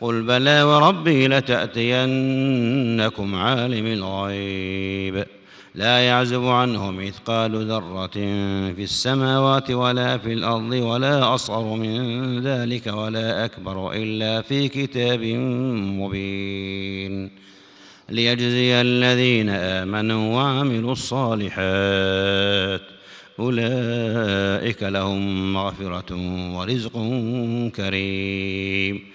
قل بلى وربي لتأتينكم عالم الغيب لا يعزب عنه مثقال ذرة في السماوات ولا في الأرض ولا أصغر من ذلك ولا أكبر إلا في كتاب مبين ليجزي الذين آمنوا وعملوا الصالحات أولئك لهم مغفرة ورزق كريم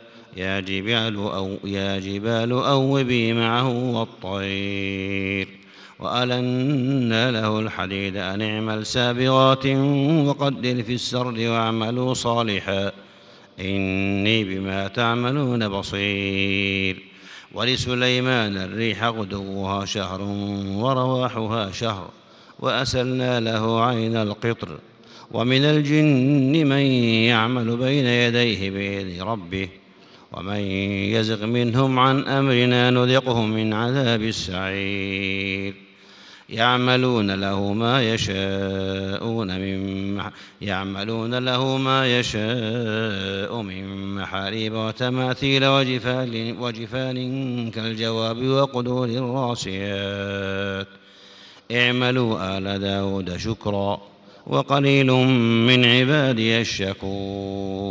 يا جبال أو يا جبال أوبي معه والطير. وألنا له الحديد أن اعمل سابغات وقدر في السرد واعملوا صالحا. إني بما تعملون بصير. ولسليمان الريح غدوها شهر ورواحها شهر. وأسلنا له عين القطر. ومن الجن من يعمل بين يديه بإذن ربه. ومن يزغ منهم عن أمرنا نذقه من عذاب السعير. يعملون له ما يشاءون من يعملون له ما يشاء من محاريب وتماثيل وجفان وجفان كالجواب وقدور الراسيات. اعملوا آل داود شكرا وقليل من عبادي الشكور.